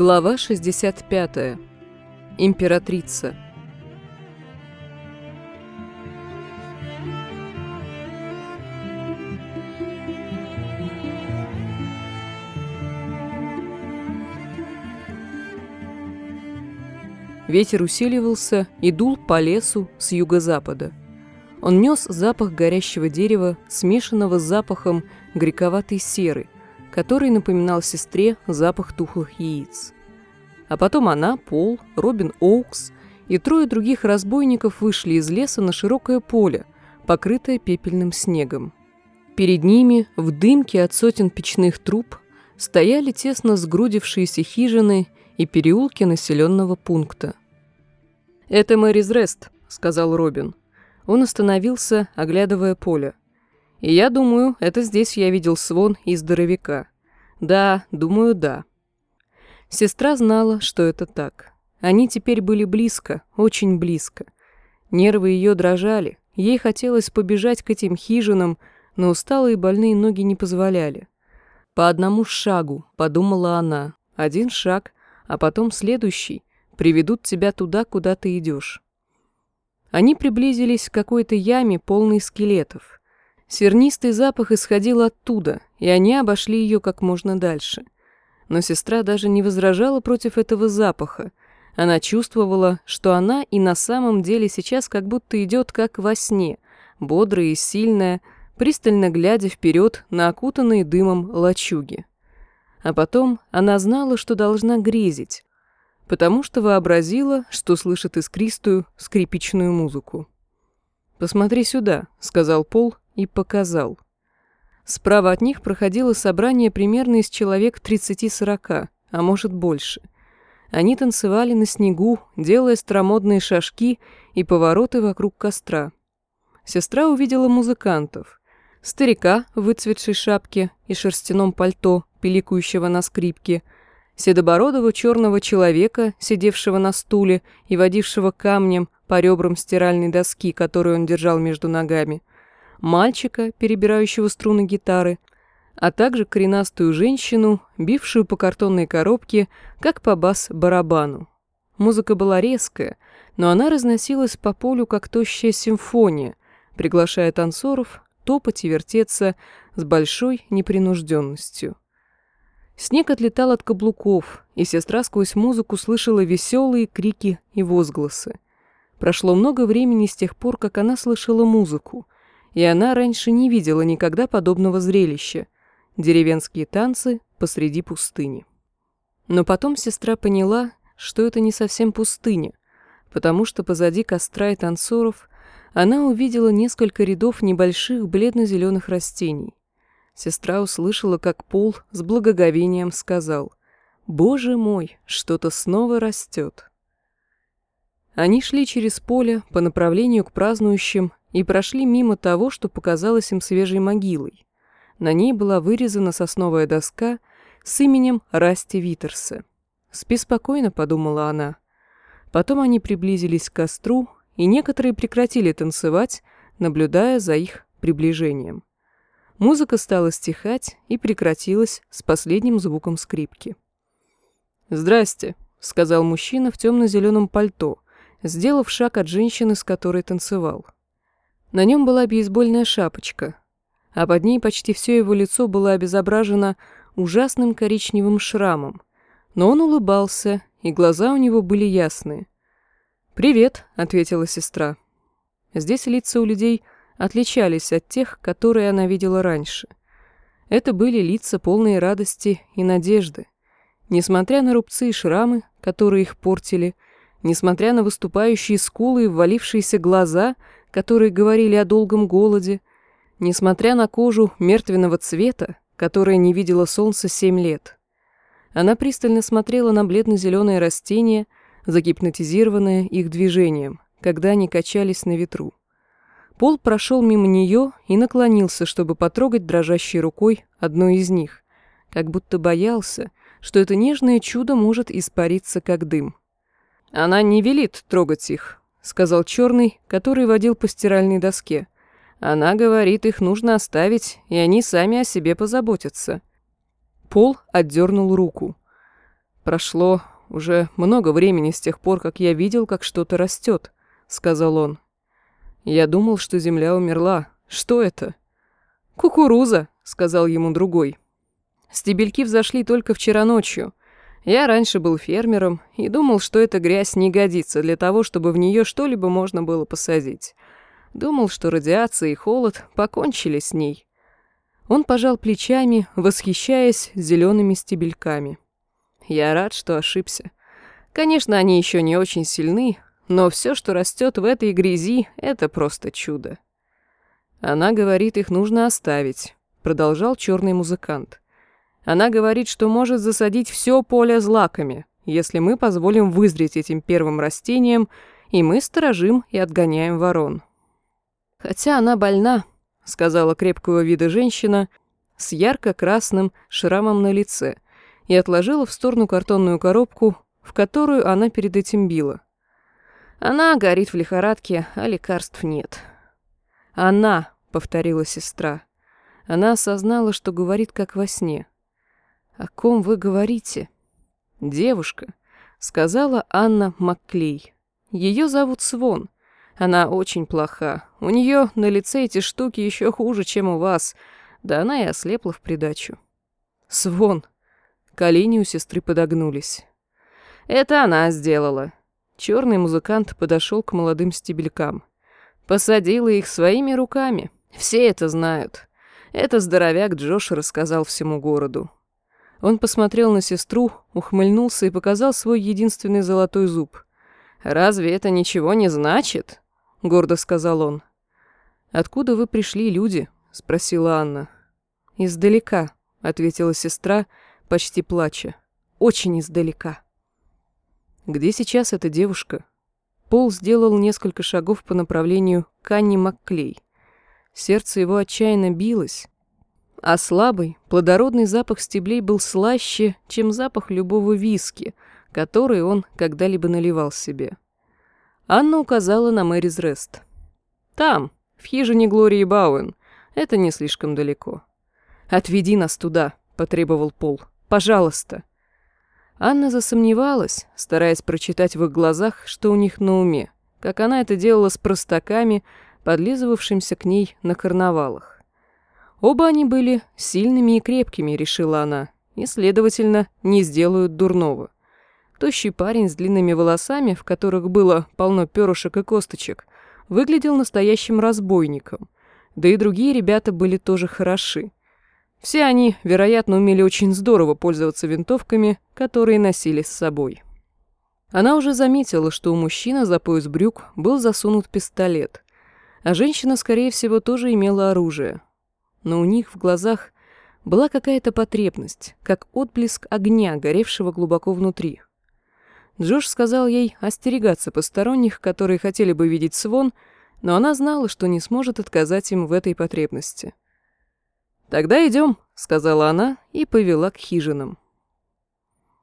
Глава 65. Императрица. Ветер усиливался и дул по лесу с юго-запада. Он нес запах горящего дерева, смешанного с запахом грековатой серы – который напоминал сестре запах тухлых яиц. А потом она, Пол, Робин Оукс и трое других разбойников вышли из леса на широкое поле, покрытое пепельным снегом. Перед ними, в дымке от сотен печных труб, стояли тесно сгрудившиеся хижины и переулки населенного пункта. «Это Мэрис Рест», — сказал Робин. Он остановился, оглядывая поле. И я думаю, это здесь я видел свон и здоровяка. Да, думаю, да. Сестра знала, что это так. Они теперь были близко, очень близко. Нервы ее дрожали, ей хотелось побежать к этим хижинам, но усталые больные ноги не позволяли. «По одному шагу», — подумала она, — «один шаг, а потом следующий, приведут тебя туда, куда ты идешь». Они приблизились к какой-то яме, полной скелетов. Сернистый запах исходил оттуда, и они обошли ее как можно дальше. Но сестра даже не возражала против этого запаха. Она чувствовала, что она и на самом деле сейчас как будто идет как во сне, бодрая и сильная, пристально глядя вперед на окутанные дымом лачуги. А потом она знала, что должна грезить, потому что вообразила, что слышит искристую скрипичную музыку. «Посмотри сюда», — сказал Пол, и показал. Справа от них проходило собрание примерно из человек 30-40, а может больше. Они танцевали на снегу, делая стромодные шажки и повороты вокруг костра. Сестра увидела музыкантов. Старика в выцветшей шапке и шерстяном пальто, пиликающего на скрипке, седобородого черного человека, сидевшего на стуле и водившего камнем по ребрам стиральной доски, которую он держал между ногами – мальчика, перебирающего струны гитары, а также коренастую женщину, бившую по картонной коробке, как по бас-барабану. Музыка была резкая, но она разносилась по полю, как тощая симфония, приглашая танцоров топать и вертеться с большой непринужденностью. Снег отлетал от каблуков, и сестра сквозь музыку слышала веселые крики и возгласы. Прошло много времени с тех пор, как она слышала музыку — и она раньше не видела никогда подобного зрелища – деревенские танцы посреди пустыни. Но потом сестра поняла, что это не совсем пустыня, потому что позади костра и танцоров она увидела несколько рядов небольших бледно-зеленых растений. Сестра услышала, как Пол с благоговением сказал «Боже мой, что-то снова растет». Они шли через поле по направлению к празднующим и прошли мимо того, что показалось им свежей могилой. На ней была вырезана сосновая доска с именем Расти Витерса. «Спи спокойно», — подумала она. Потом они приблизились к костру, и некоторые прекратили танцевать, наблюдая за их приближением. Музыка стала стихать и прекратилась с последним звуком скрипки. «Здрасте», — сказал мужчина в темно-зеленом пальто, сделав шаг от женщины, с которой танцевал. На нем была бейсбольная шапочка, а под ней почти все его лицо было обезображено ужасным коричневым шрамом. Но он улыбался, и глаза у него были ясные. «Привет», — ответила сестра. Здесь лица у людей отличались от тех, которые она видела раньше. Это были лица полные радости и надежды. Несмотря на рубцы и шрамы, которые их портили, несмотря на выступающие скулы и ввалившиеся глаза — которые говорили о долгом голоде, несмотря на кожу мертвенного цвета, которая не видела солнца семь лет. Она пристально смотрела на бледно-зеленые растения, загипнотизированные их движением, когда они качались на ветру. Пол прошел мимо нее и наклонился, чтобы потрогать дрожащей рукой одну из них, как будто боялся, что это нежное чудо может испариться, как дым. «Она не велит трогать их», сказал черный, который водил по стиральной доске. Она говорит, их нужно оставить, и они сами о себе позаботятся. Пол отдернул руку. Прошло уже много времени с тех пор, как я видел, как что-то растет, сказал он. Я думал, что земля умерла. Что это? Кукуруза, сказал ему другой. Стебельки взошли только вчера ночью. Я раньше был фермером и думал, что эта грязь не годится для того, чтобы в нее что-либо можно было посадить. Думал, что радиация и холод покончили с ней. Он пожал плечами, восхищаясь зелеными стебельками. Я рад, что ошибся. Конечно, они еще не очень сильны, но все, что растет в этой грязи, это просто чудо. Она говорит, их нужно оставить, продолжал черный музыкант. Она говорит, что может засадить все поле злаками, если мы позволим вызреть этим первым растениям, и мы сторожим и отгоняем ворон. Хотя она больна, сказала крепкого вида женщина с ярко-красным шрамом на лице и отложила в сторону картонную коробку, в которую она перед этим била. Она горит в лихорадке, а лекарств нет. Она, повторила сестра. Она осознала, что говорит как во сне. «О ком вы говорите?» «Девушка», — сказала Анна Макклей. «Ее зовут Свон. Она очень плоха. У нее на лице эти штуки еще хуже, чем у вас. Да она и ослепла в придачу». «Свон!» Колени у сестры подогнулись. «Это она сделала». Черный музыкант подошел к молодым стебелькам. Посадила их своими руками. Все это знают. Это здоровяк Джош рассказал всему городу. Он посмотрел на сестру, ухмыльнулся и показал свой единственный золотой зуб. «Разве это ничего не значит?» — гордо сказал он. «Откуда вы пришли, люди?» — спросила Анна. «Издалека», — ответила сестра, почти плача. «Очень издалека». «Где сейчас эта девушка?» Пол сделал несколько шагов по направлению к Анне Макклей. Сердце его отчаянно билось, а слабый, плодородный запах стеблей был слаще, чем запах любого виски, который он когда-либо наливал себе. Анна указала на Мэрис Рест. «Там, в хижине Глории Бауэн. Это не слишком далеко». «Отведи нас туда», — потребовал Пол. «Пожалуйста». Анна засомневалась, стараясь прочитать в их глазах, что у них на уме, как она это делала с простаками, подлизывавшимся к ней на карнавалах. Оба они были сильными и крепкими, решила она, и, следовательно, не сделают дурного. Тощий парень с длинными волосами, в которых было полно перышек и косточек, выглядел настоящим разбойником. Да и другие ребята были тоже хороши. Все они, вероятно, умели очень здорово пользоваться винтовками, которые носили с собой. Она уже заметила, что у мужчины за пояс брюк был засунут пистолет, а женщина, скорее всего, тоже имела оружие, но у них в глазах была какая-то потребность, как отблеск огня, горевшего глубоко внутри. Джош сказал ей остерегаться посторонних, которые хотели бы видеть Свон, но она знала, что не сможет отказать им в этой потребности. «Тогда идем», — сказала она и повела к хижинам.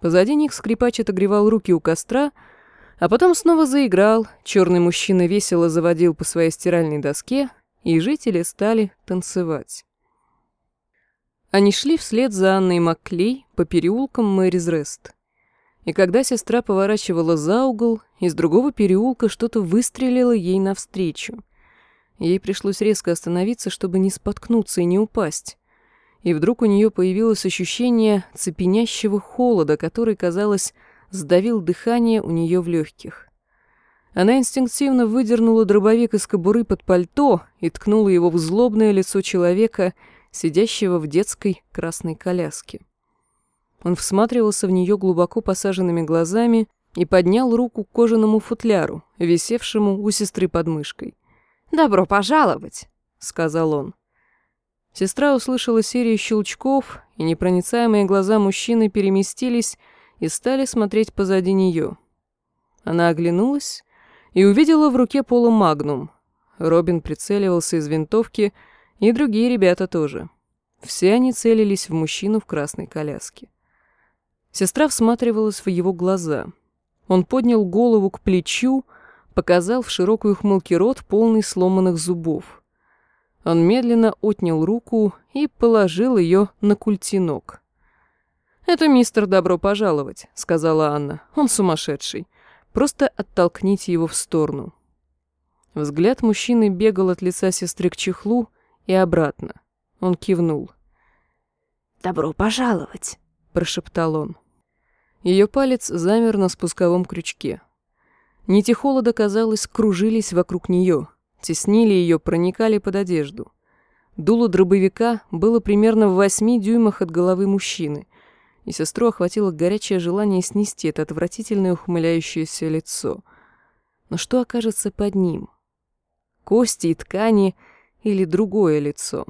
Позади них скрипач отогревал руки у костра, а потом снова заиграл, черный мужчина весело заводил по своей стиральной доске, и жители стали танцевать. Они шли вслед за Анной Макклей по переулкам Мэрис Рест. И когда сестра поворачивала за угол, из другого переулка что-то выстрелило ей навстречу. Ей пришлось резко остановиться, чтобы не споткнуться и не упасть. И вдруг у нее появилось ощущение цепенящего холода, который, казалось, сдавил дыхание у нее в легких. Она инстинктивно выдернула дробовик из кобуры под пальто и ткнула его в злобное лицо человека, сидящего в детской красной коляске. Он всматривался в нее глубоко посаженными глазами и поднял руку к кожаному футляру, висевшему у сестры под мышкой. «Добро пожаловать!» — сказал он. Сестра услышала серию щелчков, и непроницаемые глаза мужчины переместились и стали смотреть позади нее. Она оглянулась и увидела в руке полумагнум. Робин прицеливался из винтовки, и другие ребята тоже. Все они целились в мужчину в красной коляске. Сестра всматривалась в его глаза. Он поднял голову к плечу, показал в широкую ухмылке рот, полный сломанных зубов. Он медленно отнял руку и положил ее на культинок. «Это мистер Добро пожаловать», — сказала Анна. «Он сумасшедший. Просто оттолкните его в сторону». Взгляд мужчины бегал от лица сестры к чехлу и обратно. Он кивнул. «Добро пожаловать», — прошептал он. Ее палец замер на спусковом крючке. Нити холода, казалось, кружились вокруг нее, теснили ее, проникали под одежду. Дуло дробовика было примерно в восьми дюймах от головы мужчины, и сестру охватило горячее желание снести это отвратительное ухмыляющееся лицо. Но что окажется под ним? Кости и ткани или другое лицо?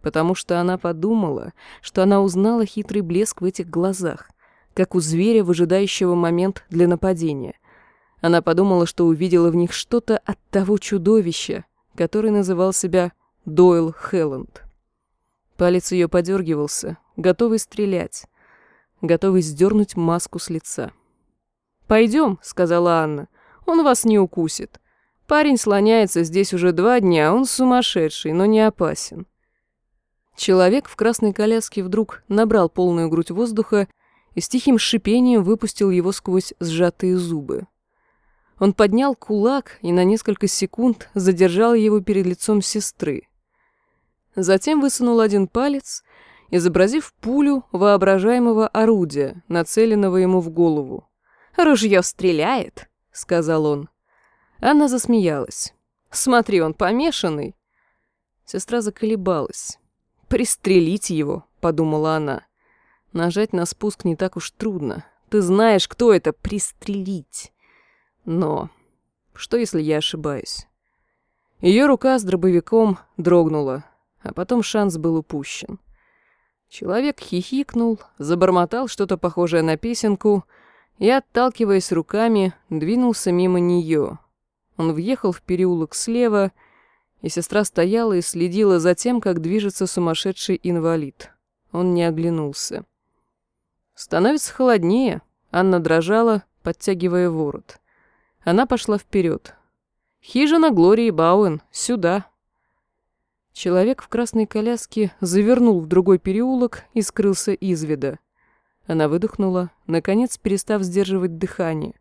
Потому что она подумала, что она узнала хитрый блеск в этих глазах, как у зверя, выжидающего момент для нападения. Она подумала, что увидела в них что-то от того чудовища, который называл себя Дойл Хелланд. Палец ее подергивался, готовый стрелять, готовый сдернуть маску с лица. «Пойдем», — сказала Анна, — «он вас не укусит. Парень слоняется здесь уже два дня, он сумасшедший, но не опасен». Человек в красной коляске вдруг набрал полную грудь воздуха и с тихим шипением выпустил его сквозь сжатые зубы. Он поднял кулак и на несколько секунд задержал его перед лицом сестры. Затем высунул один палец, изобразив пулю воображаемого орудия, нацеленного ему в голову. «Ружье стреляет», — сказал он. Анна засмеялась. «Смотри, он помешанный». Сестра заколебалась. «Пристрелить его», — подумала она. «Нажать на спуск не так уж трудно. Ты знаешь, кто это — пристрелить». Но что, если я ошибаюсь? Ее рука с дробовиком дрогнула а потом шанс был упущен. Человек хихикнул, забормотал что-то похожее на песенку и, отталкиваясь руками, двинулся мимо нее. Он въехал в переулок слева, и сестра стояла и следила за тем, как движется сумасшедший инвалид. Он не оглянулся. Становится холоднее. Анна дрожала, подтягивая ворот. Она пошла вперед. «Хижина Глории Бауэн, сюда!» Человек в красной коляске завернул в другой переулок и скрылся из вида. Она выдохнула, наконец перестав сдерживать дыхание,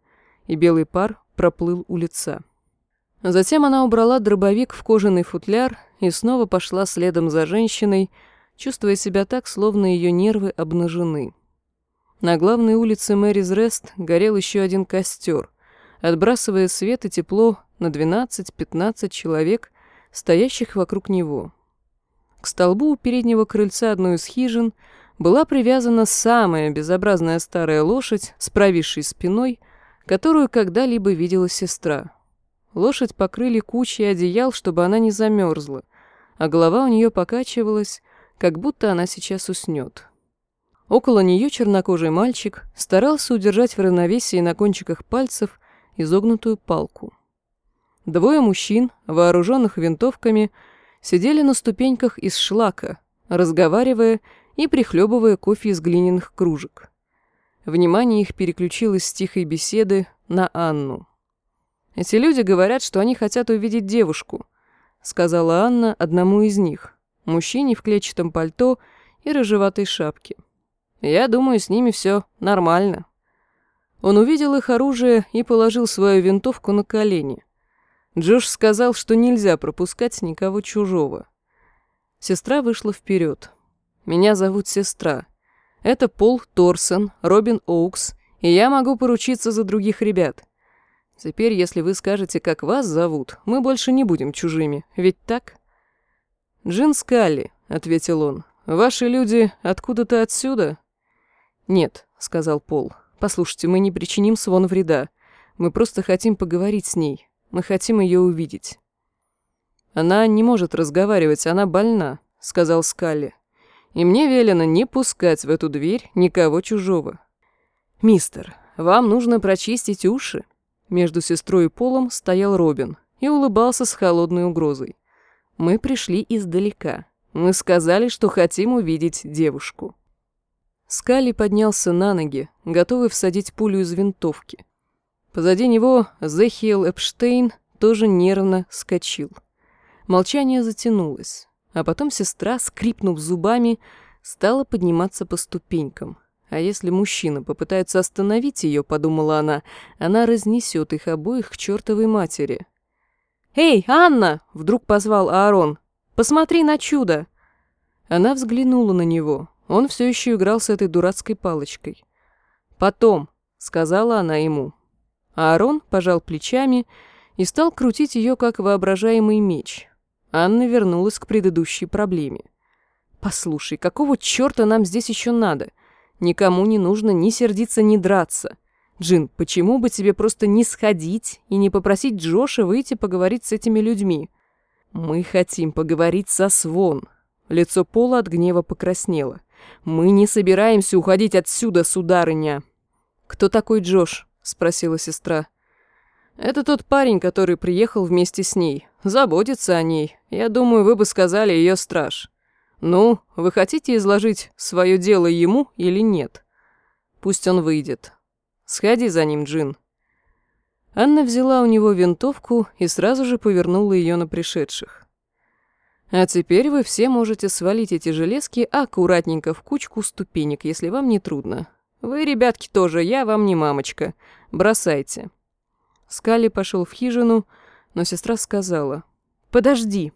и белый пар проплыл у лица. Затем она убрала дробовик в кожаный футляр и снова пошла следом за женщиной, чувствуя себя так, словно ее нервы обнажены. На главной улице Мэрис Рест горел еще один костер, отбрасывая свет и тепло на 12-15 человек, стоящих вокруг него. К столбу у переднего крыльца одной из хижин была привязана самая безобразная старая лошадь с провисшей спиной, которую когда-либо видела сестра. Лошадь покрыли кучей одеял, чтобы она не замерзла, а голова у нее покачивалась, как будто она сейчас уснет. Около нее чернокожий мальчик старался удержать в равновесии на кончиках пальцев изогнутую палку. Двое мужчин, вооруженных винтовками, сидели на ступеньках из шлака, разговаривая и прихлебывая кофе из глиняных кружек. Внимание их переключилось с тихой беседы на Анну. «Эти люди говорят, что они хотят увидеть девушку», — сказала Анна одному из них, мужчине в клетчатом пальто и рыжеватой шапке. «Я думаю, с ними все нормально». Он увидел их оружие и положил свою винтовку на колени. Джош сказал, что нельзя пропускать никого чужого. Сестра вышла вперед. «Меня зовут сестра. Это Пол Торсон, Робин Оукс, и я могу поручиться за других ребят. Теперь, если вы скажете, как вас зовут, мы больше не будем чужими, ведь так?» «Джин Скалли», — ответил он. «Ваши люди откуда-то отсюда?» «Нет», — сказал Пол. «Послушайте, мы не причиним Свон вреда. Мы просто хотим поговорить с ней. Мы хотим ее увидеть». «Она не может разговаривать, она больна», — сказал Скалли. «И мне велено не пускать в эту дверь никого чужого». «Мистер, вам нужно прочистить уши». Между сестрой и Полом стоял Робин и улыбался с холодной угрозой. «Мы пришли издалека. Мы сказали, что хотим увидеть девушку». Скалли поднялся на ноги, готовый всадить пулю из винтовки. Позади него Зехиэл Эпштейн тоже нервно скочил. Молчание затянулось, а потом сестра, скрипнув зубами, стала подниматься по ступенькам. А если мужчина попытается остановить ее, подумала она, она разнесет их обоих к чертовой матери. «Эй, Анна!» — вдруг позвал Аарон. «Посмотри на чудо!» Она взглянула на него. Он все еще играл с этой дурацкой палочкой. «Потом», — сказала она ему. Аарон пожал плечами и стал крутить ее, как воображаемый меч. Анна вернулась к предыдущей проблеме. «Послушай, какого черта нам здесь еще надо? Никому не нужно ни сердиться, ни драться. Джин, почему бы тебе просто не сходить и не попросить Джоша выйти поговорить с этими людьми? Мы хотим поговорить со Свон. Лицо Пола от гнева покраснело. Мы не собираемся уходить отсюда, сударыня. Кто такой Джош? Спросила сестра. Это тот парень, который приехал вместе с ней. Заботится о ней. Я думаю, вы бы сказали ее страж. «Ну, вы хотите изложить свое дело ему или нет? Пусть он выйдет. Сходи за ним, Джин». Анна взяла у него винтовку и сразу же повернула ее на пришедших. «А теперь вы все можете свалить эти железки аккуратненько в кучку ступенек, если вам не трудно. Вы, ребятки, тоже, я вам не мамочка. Бросайте». Скалли пошел в хижину, но сестра сказала, «Подожди».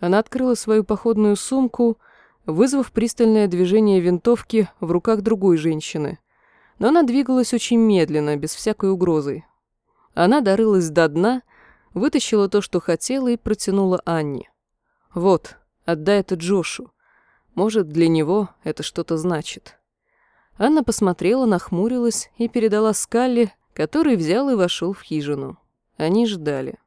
Она открыла свою походную сумку, вызвав пристальное движение винтовки в руках другой женщины. Но она двигалась очень медленно, без всякой угрозы. Она дорылась до дна, вытащила то, что хотела, и протянула Анне. «Вот, отдай это Джошу. Может, для него это что-то значит». Анна посмотрела, нахмурилась и передала Скалли, который взял и вошел в хижину. Они ждали.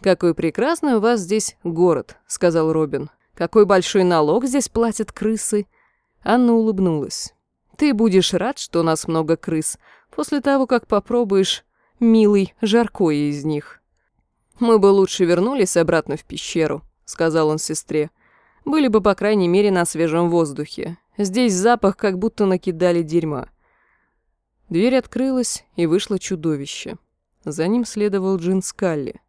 «Какой прекрасный у вас здесь город», — сказал Робин. «Какой большой налог здесь платят крысы». Анна улыбнулась. «Ты будешь рад, что у нас много крыс, после того, как попробуешь, милый, жаркое из них». «Мы бы лучше вернулись обратно в пещеру», — сказал он сестре. «Были бы, по крайней мере, на свежем воздухе. Здесь запах, как будто накидали дерьма». Дверь открылась, и вышло чудовище. За ним следовал Джин Скалли.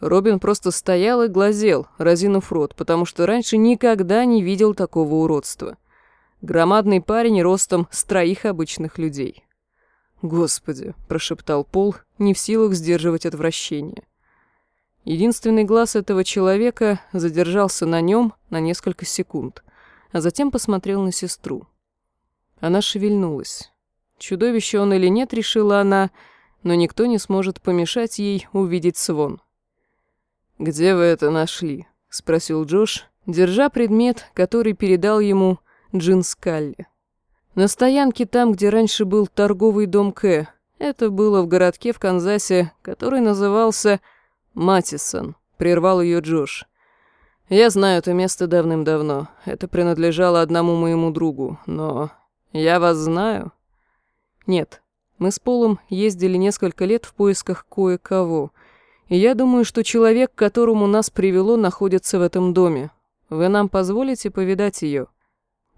Робин просто стоял и глазел, разинув рот, потому что раньше никогда не видел такого уродства. Громадный парень ростом с троих обычных людей. «Господи!» – прошептал Пол, не в силах сдерживать отвращение. Единственный глаз этого человека задержался на нем на несколько секунд, а затем посмотрел на сестру. Она шевельнулась. Чудовище он или нет, решила она, но никто не сможет помешать ей увидеть свон. «Где вы это нашли?» — спросил Джош, держа предмет, который передал ему Джин Скалли. «На стоянке там, где раньше был торговый дом К. Это было в городке в Канзасе, который назывался Матисон», — прервал ее Джош. «Я знаю это место давным-давно. Это принадлежало одному моему другу, но я вас знаю?» «Нет. Мы с Полом ездили несколько лет в поисках кое-кого — и я думаю, что человек, к которому нас привело, находится в этом доме. Вы нам позволите повидать ее?»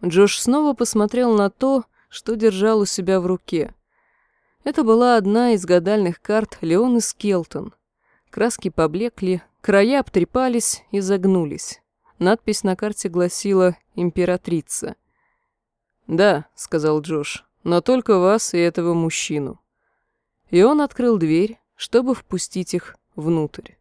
Джош снова посмотрел на то, что держал у себя в руке. Это была одна из гадальных карт Леоны Скелтон. Краски поблекли, края обтрепались и загнулись. Надпись на карте гласила «Императрица». «Да», — сказал Джош, — «но только вас и этого мужчину». И он открыл дверь, чтобы впустить их внутрь.